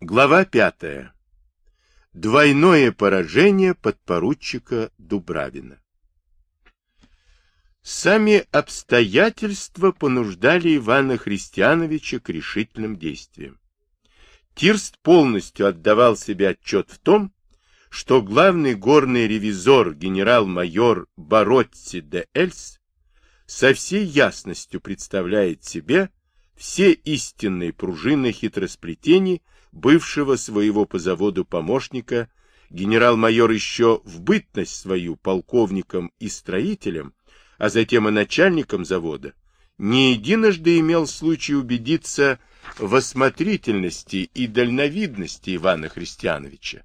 Глава пятая. Двойное поражение подпоручика Дубравина. Сами обстоятельства понуждали Ивана Христиановича к решительным действиям. Тирст полностью отдавал себе отчет в том, что главный горный ревизор генерал-майор Боротти де Эльс со всей ясностью представляет себе все истинные пружины хитросплетений бывшего своего по заводу помощника, генерал-майор еще в бытность свою полковником и строителем, а затем и начальником завода, не единожды имел случай убедиться в осмотрительности и дальновидности Ивана Христиановича.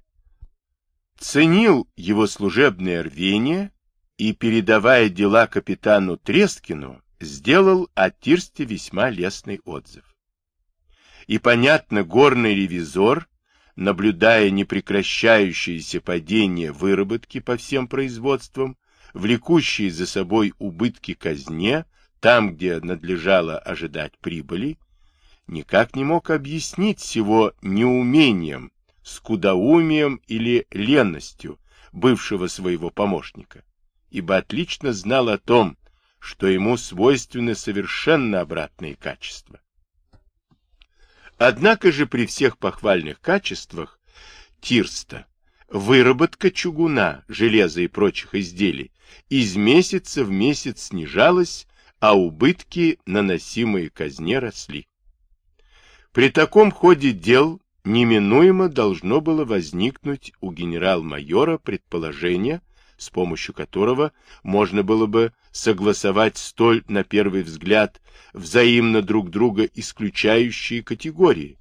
Ценил его служебное рвение и, передавая дела капитану Трескину, сделал о Тирсте весьма лестный отзыв. И, понятно, горный ревизор, наблюдая непрекращающееся падение выработки по всем производствам, влекущие за собой убытки казне, там, где надлежало ожидать прибыли, никак не мог объяснить всего неумением, скудоумием или ленностью бывшего своего помощника, ибо отлично знал о том, что ему свойственны совершенно обратные качества. Однако же при всех похвальных качествах Тирста выработка чугуна, железа и прочих изделий из месяца в месяц снижалась, а убытки, наносимые казне, росли. При таком ходе дел неминуемо должно было возникнуть у генерал-майора предположение, с помощью которого можно было бы согласовать столь, на первый взгляд, взаимно друг друга исключающие категории.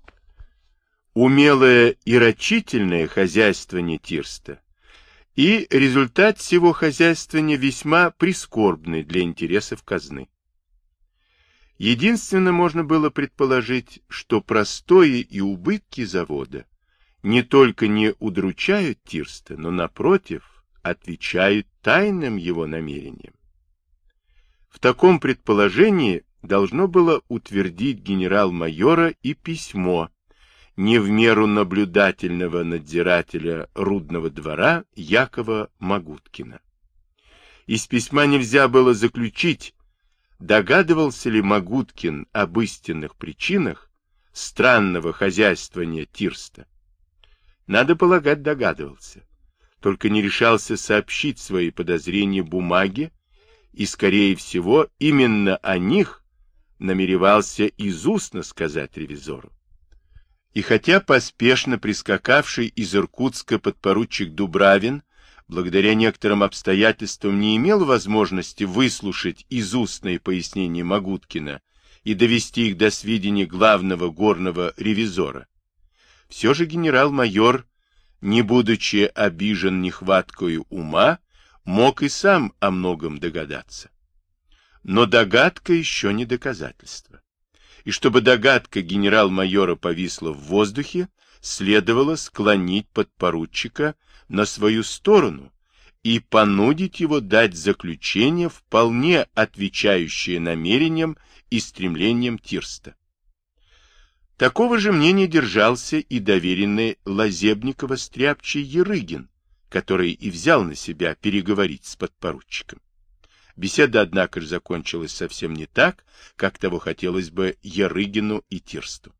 Умелое и рачительное хозяйствование Тирста и результат всего хозяйствования весьма прискорбный для интересов казны. Единственно можно было предположить, что простое и убытки завода не только не удручают Тирста, но, напротив, отвечают тайным его намерениям. В таком предположении должно было утвердить генерал-майора и письмо не в меру наблюдательного надзирателя Рудного двора Якова Магуткина. Из письма нельзя было заключить, Догадывался ли Магуткин об истинных причинах странного хозяйствования Тирста? Надо полагать, догадывался. Только не решался сообщить свои подозрения бумаге, и, скорее всего, именно о них намеревался из устно сказать ревизору. И хотя поспешно прискакавший из Иркутска подпоручик Дубравин благодаря некоторым обстоятельствам не имел возможности выслушать из устные пояснения Магуткина и довести их до сведения главного горного ревизора. Все же генерал-майор, не будучи обижен нехваткой ума, мог и сам о многом догадаться. Но догадка еще не доказательство. И чтобы догадка генерал-майора повисла в воздухе, следовало склонить подпоручика на свою сторону и понудить его дать заключение, вполне отвечающее намерениям и стремлениям Тирста. Такого же мнения держался и доверенный Лазебникова-стряпчий Ерыгин, который и взял на себя переговорить с подпоручиком. Беседа, однако же, закончилась совсем не так, как того хотелось бы Ярыгину и Тирсту.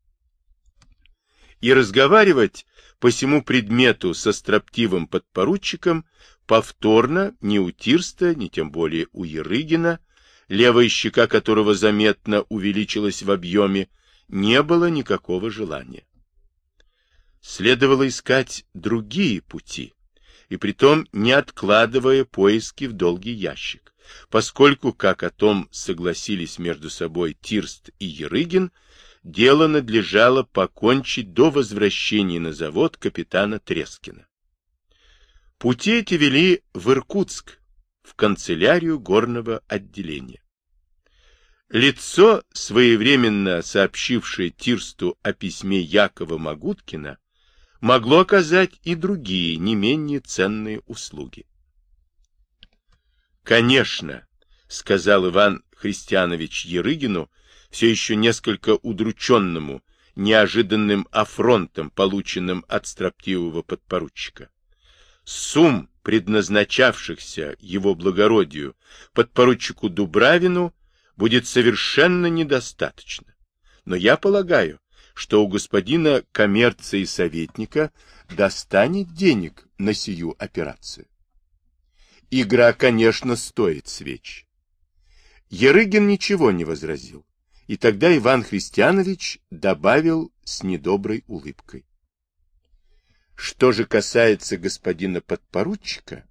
И разговаривать по всему предмету со строптивым подпоручиком повторно ни у Тирста, ни тем более у Ярыгина, левая щека которого заметно увеличилась в объеме, не было никакого желания. Следовало искать другие пути, и притом не откладывая поиски в долгий ящик поскольку, как о том согласились между собой Тирст и Ерыгин, дело надлежало покончить до возвращения на завод капитана Трескина. Пути эти вели в Иркутск, в канцелярию горного отделения. Лицо, своевременно сообщившее Тирсту о письме Якова Магуткина, могло оказать и другие, не менее ценные услуги. Конечно, сказал Иван Христианович Ерыгину, все еще несколько удрученному неожиданным афронтом, полученным от строптивого подпоручика. Сумм, предназначавшихся его благородию, подпоручику Дубравину, будет совершенно недостаточно. Но я полагаю, что у господина коммерции советника достанет денег на сию операцию. Игра, конечно, стоит свеч. Ерыгин ничего не возразил, и тогда Иван Христианович добавил с недоброй улыбкой. Что же касается господина подпоручика,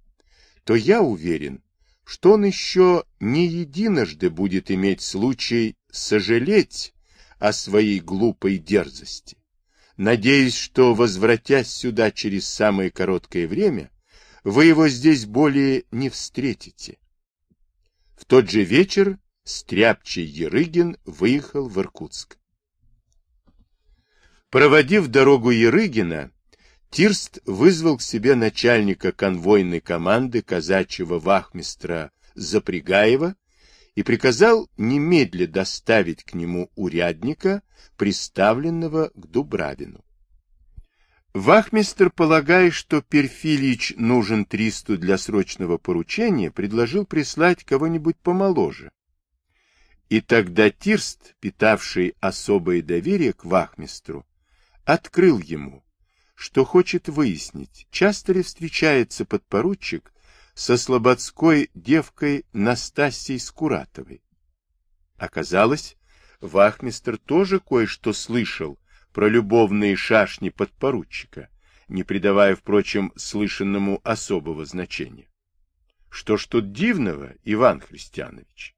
то я уверен, что он еще не единожды будет иметь случай сожалеть о своей глупой дерзости. Надеюсь, что, возвратясь сюда через самое короткое время, вы его здесь более не встретите. В тот же вечер стряпчий Ерыгин выехал в Иркутск. Проводив дорогу Ерыгина, Тирст вызвал к себе начальника конвойной команды казачьего вахмистра Запрягаева и приказал немедля доставить к нему урядника, приставленного к Дубравину. Вахмистр, полагая, что Перфилич нужен Тристу для срочного поручения, предложил прислать кого-нибудь помоложе. И тогда Тирст, питавший особое доверие к вахмистру, открыл ему, что хочет выяснить, часто ли встречается подпоручик со слободской девкой Настасьей Скуратовой. Оказалось, вахмистр тоже кое-что слышал про любовные шашни подпоручика, не придавая, впрочем, слышанному особого значения. Что ж тут дивного, Иван Христианович?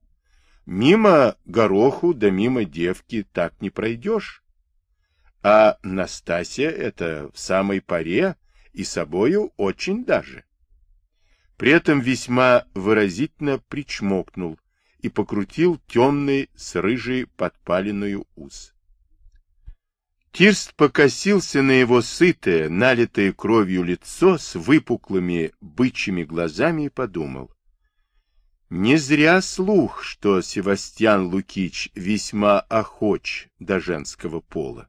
Мимо гороху да мимо девки так не пройдешь. А Настасья это в самой паре и собою очень даже. При этом весьма выразительно причмокнул и покрутил темный с рыжей подпаленную ус. Тирст покосился на его сытое, налитое кровью лицо с выпуклыми бычьими глазами и подумал. Не зря слух, что Севастьян Лукич весьма охоч до женского пола.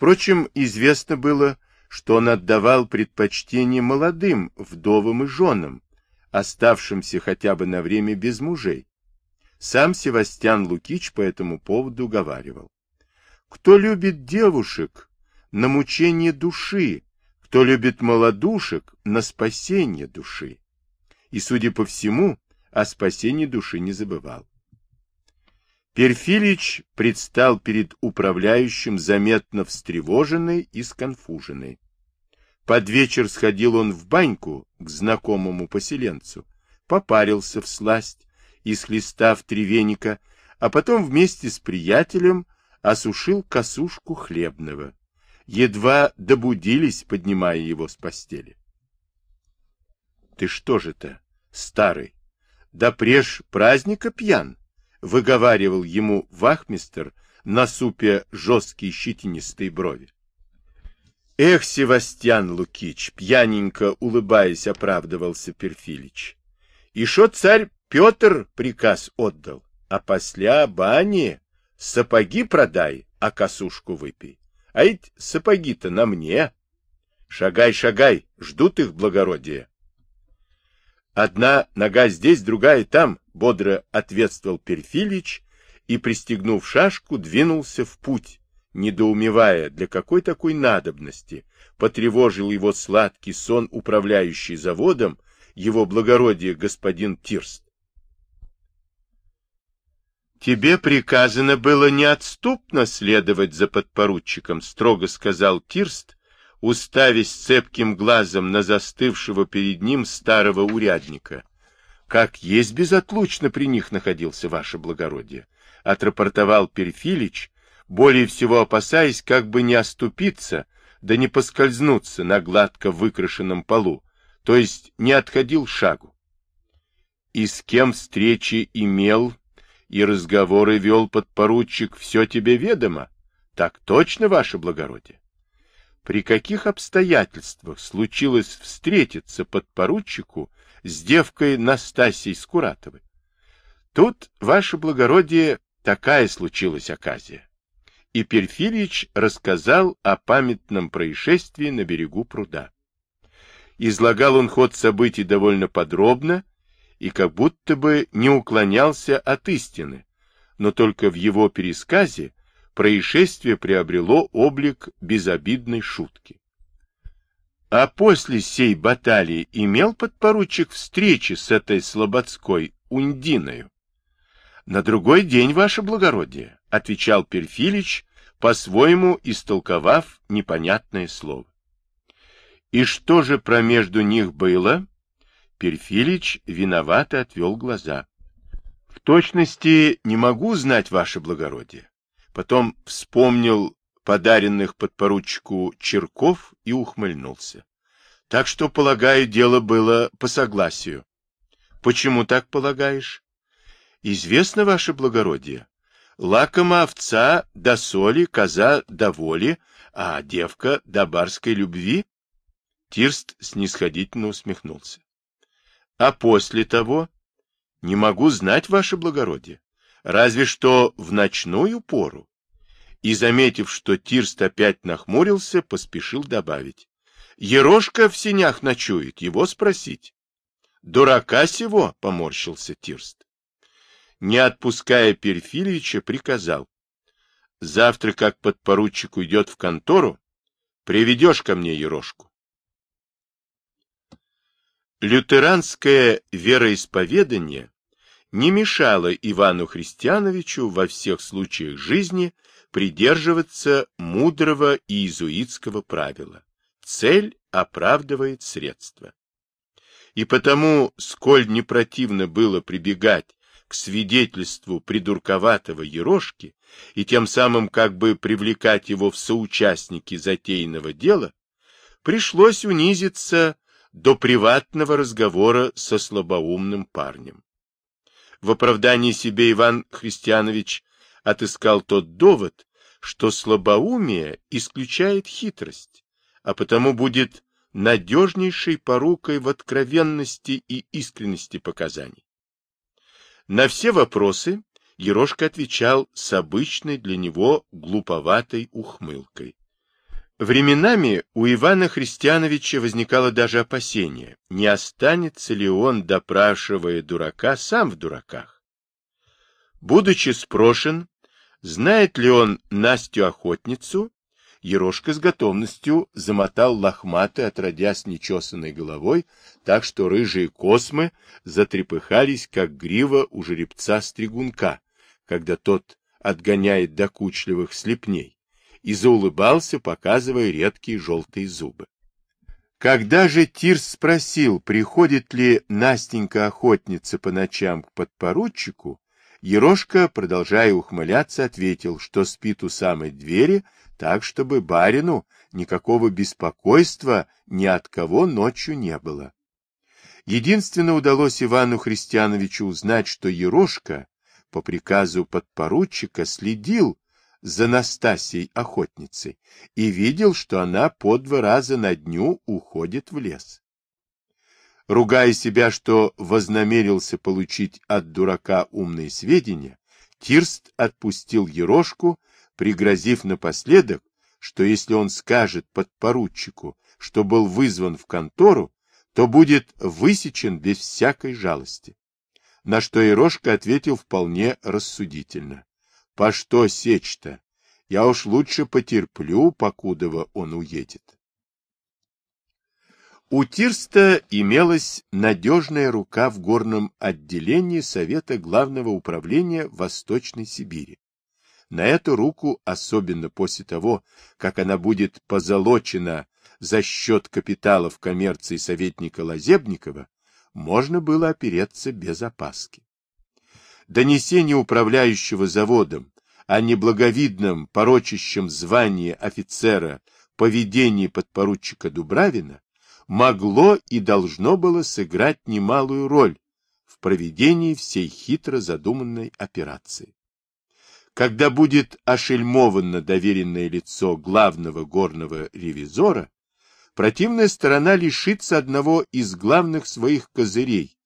Впрочем, известно было, что он отдавал предпочтение молодым вдовам и женам, оставшимся хотя бы на время без мужей. Сам Севастьян Лукич по этому поводу говаривал. Кто любит девушек на мучение души, кто любит молодушек на спасение души. И, судя по всему, о спасении души не забывал. Перфилич предстал перед управляющим заметно встревоженный и сконфуженный. Под вечер сходил он в баньку к знакомому поселенцу, попарился в сласть, исхлестав три веника, а потом вместе с приятелем осушил косушку хлебного. Едва добудились, поднимая его с постели. — Ты что же-то, старый, да преж праздника пьян? — выговаривал ему вахмистер, насупя жесткие щетинистые брови. Эх, Севастьян Лукич, пьяненько улыбаясь, оправдывался Перфилич. Шо царь Петр приказ отдал, а после бани сапоги продай, а косушку выпей. А ведь сапоги-то на мне. Шагай, шагай, ждут их благородие. Одна нога здесь, другая там, бодро ответствовал Перфилич и, пристегнув шашку, двинулся в путь, недоумевая, для какой такой надобности потревожил его сладкий сон управляющий заводом, его благородие господин Тирст. «Тебе приказано было неотступно следовать за подпоручиком», — строго сказал Тирст, уставясь цепким глазом на застывшего перед ним старого урядника. Как есть безотлучно при них находился ваше благородие, отрапортовал Перфилич, более всего опасаясь, как бы не оступиться, да не поскользнуться на гладко выкрашенном полу, то есть не отходил шагу. И с кем встречи имел и разговоры вел подпоручик, все тебе ведомо? Так точно, ваше благородие? При каких обстоятельствах случилось встретиться подпоручику с девкой Настасьей Скуратовой. Тут, ваше благородие, такая случилась оказия. и Перфильич рассказал о памятном происшествии на берегу пруда. Излагал он ход событий довольно подробно и как будто бы не уклонялся от истины, но только в его пересказе происшествие приобрело облик безобидной шутки. А после сей баталии имел подпоручик встречи с этой слободской Ундиною? На другой день, ваше благородие, отвечал Перфилич, по-своему истолковав непонятное слово. И что же промежду них было? Перфилич виновато отвел глаза. В точности не могу знать, ваше благородие. Потом вспомнил подаренных подпоручику Черков и ухмыльнулся. Так что, полагаю, дело было по согласию. Почему так полагаешь? Известно, ваше благородие. Лакома овца до соли, коза до воли, а девка до барской любви? Тирст снисходительно усмехнулся. А после того? Не могу знать, ваше благородие. Разве что в ночную пору и, заметив, что Тирст опять нахмурился, поспешил добавить. Ерошка в синях ночует, его спросить. Дурака сего, — поморщился Тирст. Не отпуская Перфильевича, приказал. Завтра, как подпоручик уйдет в контору, приведешь ко мне Ерошку. Лютеранское вероисповедание не мешало Ивану Христиановичу во всех случаях жизни придерживаться мудрого иезуитского правила. Цель оправдывает средства. И потому, сколь не противно было прибегать к свидетельству придурковатого Ерошки и тем самым как бы привлекать его в соучастники затеянного дела, пришлось унизиться до приватного разговора со слабоумным парнем. В оправдании себе Иван Христианович отыскал тот довод, что слабоумие исключает хитрость, а потому будет надежнейшей порукой в откровенности и искренности показаний. На все вопросы Ерошка отвечал с обычной для него глуповатой ухмылкой. Временами у Ивана Христиановича возникало даже опасение, не останется ли он, допрашивая дурака, сам в дураках. Будучи спрошен, знает ли он Настю-охотницу, Ерошка с готовностью замотал лохматой, отродясь нечесанной головой, так что рыжие космы затрепыхались, как грива у жеребца-стригунка, когда тот отгоняет докучливых слепней и заулыбался, показывая редкие желтые зубы. Когда же Тирс спросил, приходит ли Настенька-охотница по ночам к подпоручику, Ерошка, продолжая ухмыляться, ответил, что спит у самой двери, так, чтобы барину никакого беспокойства ни от кого ночью не было. Единственно удалось Ивану Христиановичу узнать, что Ерошка по приказу подпоручика следил за Настасией охотницей и видел, что она по два раза на дню уходит в лес. Ругая себя, что вознамерился получить от дурака умные сведения, Тирст отпустил Ерошку, пригрозив напоследок, что если он скажет подпоручику, что был вызван в контору, то будет высечен без всякой жалости. На что Ерошка ответил вполне рассудительно. По что сечь-то? Я уж лучше потерплю, покудова он уедет. У Тирста имелась надежная рука в горном отделении Совета Главного управления Восточной Сибири. На эту руку, особенно после того, как она будет позолочена за счет капиталов коммерции советника Лазебникова, можно было опереться без опаски донесение управляющего заводом о неблаговидном порочащем звании офицера поведении подпоручика Дубравина могло и должно было сыграть немалую роль в проведении всей хитро задуманной операции. Когда будет ошельмовано доверенное лицо главного горного ревизора, противная сторона лишится одного из главных своих козырей,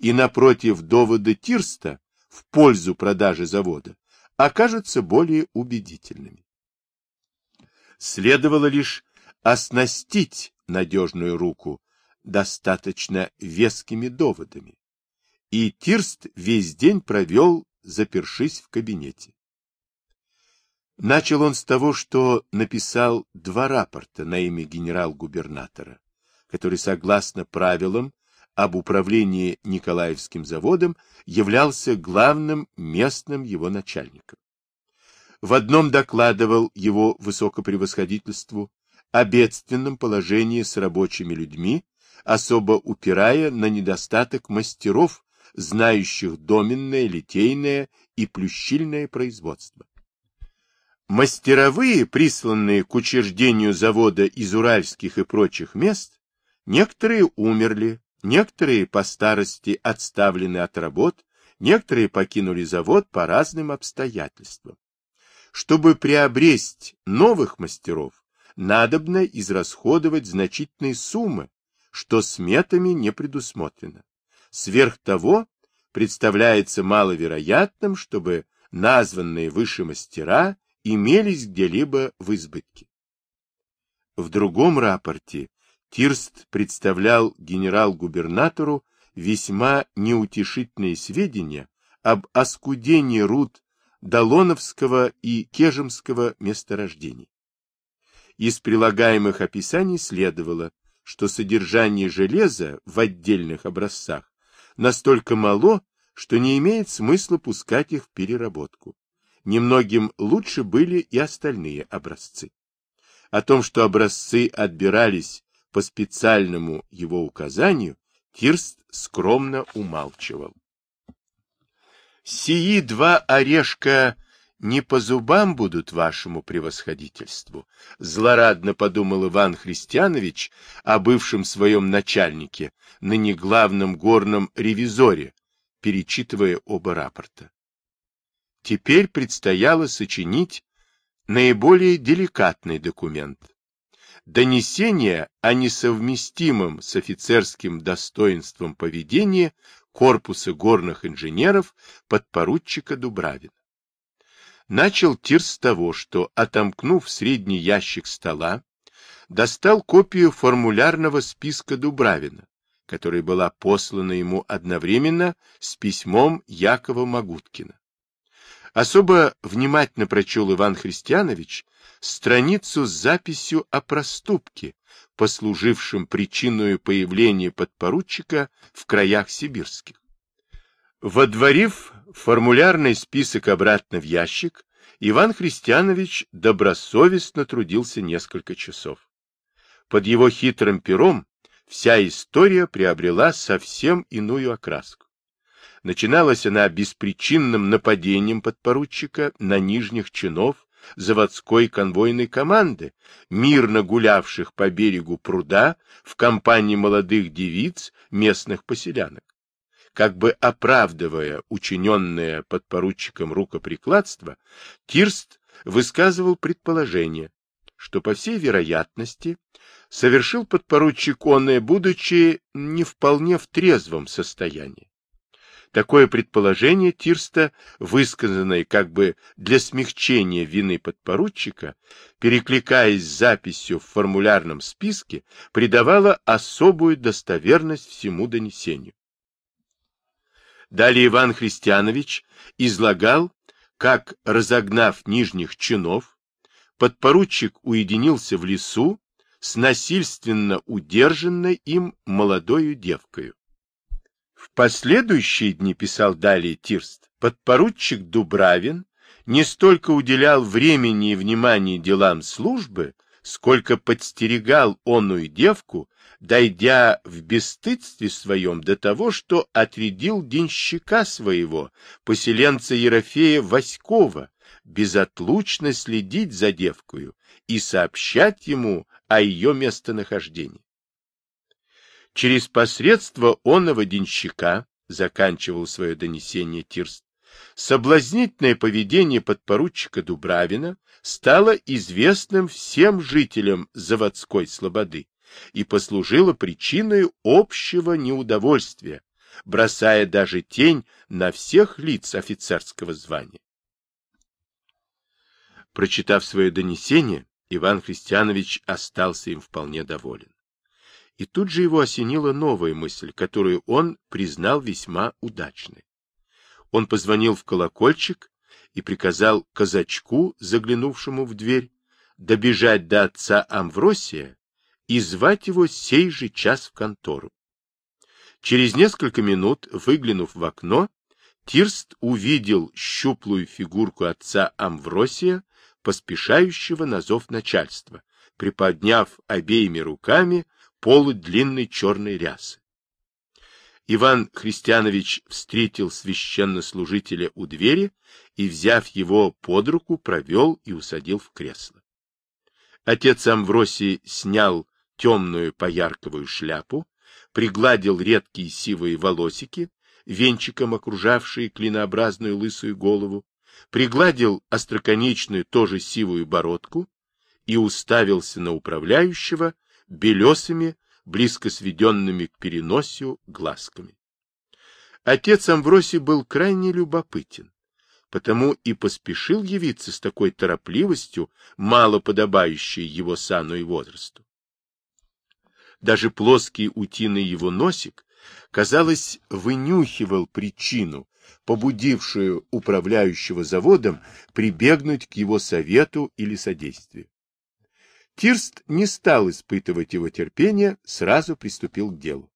и напротив довода Тирста в пользу продажи завода окажутся более убедительными. Следовало лишь оснастить надежную руку достаточно вескими доводами. И Тирст весь день провел, запершись в кабинете. Начал он с того, что написал два рапорта на имя генерал-губернатора, который, согласно правилам об управлении Николаевским заводом, являлся главным местным его начальником. В одном докладывал его высокопревосходительству о бедственном положении с рабочими людьми, особо упирая на недостаток мастеров, знающих доменное, литейное и плющильное производство. Мастеровые, присланные к учреждению завода из уральских и прочих мест, некоторые умерли, некоторые по старости отставлены от работ, некоторые покинули завод по разным обстоятельствам. Чтобы приобрести новых мастеров, надобно израсходовать значительные суммы, что сметами не предусмотрено. Сверх того, представляется маловероятным, чтобы названные выше мастера имелись где-либо в избытке. В другом рапорте Тирст представлял генерал-губернатору весьма неутешительные сведения об оскудении руд Долоновского и Кежемского месторождений. Из прилагаемых описаний следовало, что содержание железа в отдельных образцах настолько мало, что не имеет смысла пускать их в переработку. Немногим лучше были и остальные образцы. О том, что образцы отбирались по специальному его указанию, Тирст скромно умалчивал. Сии два орешка не по зубам будут вашему превосходительству, злорадно подумал Иван Христианович о бывшем своем начальнике, ныне главном горном ревизоре, перечитывая оба рапорта. Теперь предстояло сочинить наиболее деликатный документ. Донесение о несовместимом с офицерским достоинством поведении корпуса горных инженеров подпоручика Дубравина. Начал Тир с того, что, отомкнув средний ящик стола, достал копию формулярного списка Дубравина, которая была послана ему одновременно с письмом Якова Магуткина. Особо внимательно прочел Иван Христианович страницу с записью о проступке, послужившем причиной появления подпоручика в краях сибирских. Водворив формулярный список обратно в ящик, Иван Христианович добросовестно трудился несколько часов. Под его хитрым пером вся история приобрела совсем иную окраску. Начиналась она беспричинным нападением подпоручика на нижних чинов заводской конвойной команды, мирно гулявших по берегу пруда в компании молодых девиц местных поселянок как бы оправдывая учиненное подпоручиком рукоприкладство, Тирст высказывал предположение, что, по всей вероятности, совершил подпоручик онное, будучи не вполне в трезвом состоянии. Такое предположение Тирста, высказанное как бы для смягчения вины подпоручика, перекликаясь с записью в формулярном списке, придавало особую достоверность всему донесению. Далее Иван Христианович излагал, как, разогнав нижних чинов, подпоручик уединился в лесу с насильственно удержанной им молодою девкою. В последующие дни, писал далее Тирст, подпоручик Дубравин не столько уделял времени и внимания делам службы, сколько подстерегал онную девку, дойдя в бесстыдстве своем до того, что отрядил денщика своего, поселенца Ерофея Васькова, безотлучно следить за девкою и сообщать ему о ее местонахождении. Через посредство онного денщика, заканчивал свое донесение Тирст, соблазнительное поведение подпоручика Дубравина стало известным всем жителям заводской слободы и послужило причиной общего неудовольствия, бросая даже тень на всех лиц офицерского звания. Прочитав свое донесение, Иван Христианович остался им вполне доволен. И тут же его осенила новая мысль, которую он признал весьма удачной. Он позвонил в колокольчик и приказал казачку, заглянувшему в дверь, добежать до отца Амвросия и звать его сей же час в контору. Через несколько минут, выглянув в окно, Тирст увидел щуплую фигурку отца Амвросия, поспешающего на зов начальства, приподняв обеими руками полы длинной черной рясы. Иван Христианович встретил священнослужителя у двери и, взяв его под руку, провел и усадил в кресло. Отец Амвросий снял темную поярковую шляпу, пригладил редкие сивые волосики, венчиком окружавшие клинообразную лысую голову, пригладил остроконечную тоже сивую бородку и уставился на управляющего белесыми, близко сведенными к переносию глазками. Отец Амвросий был крайне любопытен, потому и поспешил явиться с такой торопливостью, мало подобающей его сану и возрасту. Даже плоский утиный его носик, казалось, вынюхивал причину, побудившую управляющего заводом прибегнуть к его совету или содействию. Тирст не стал испытывать его терпения, сразу приступил к делу.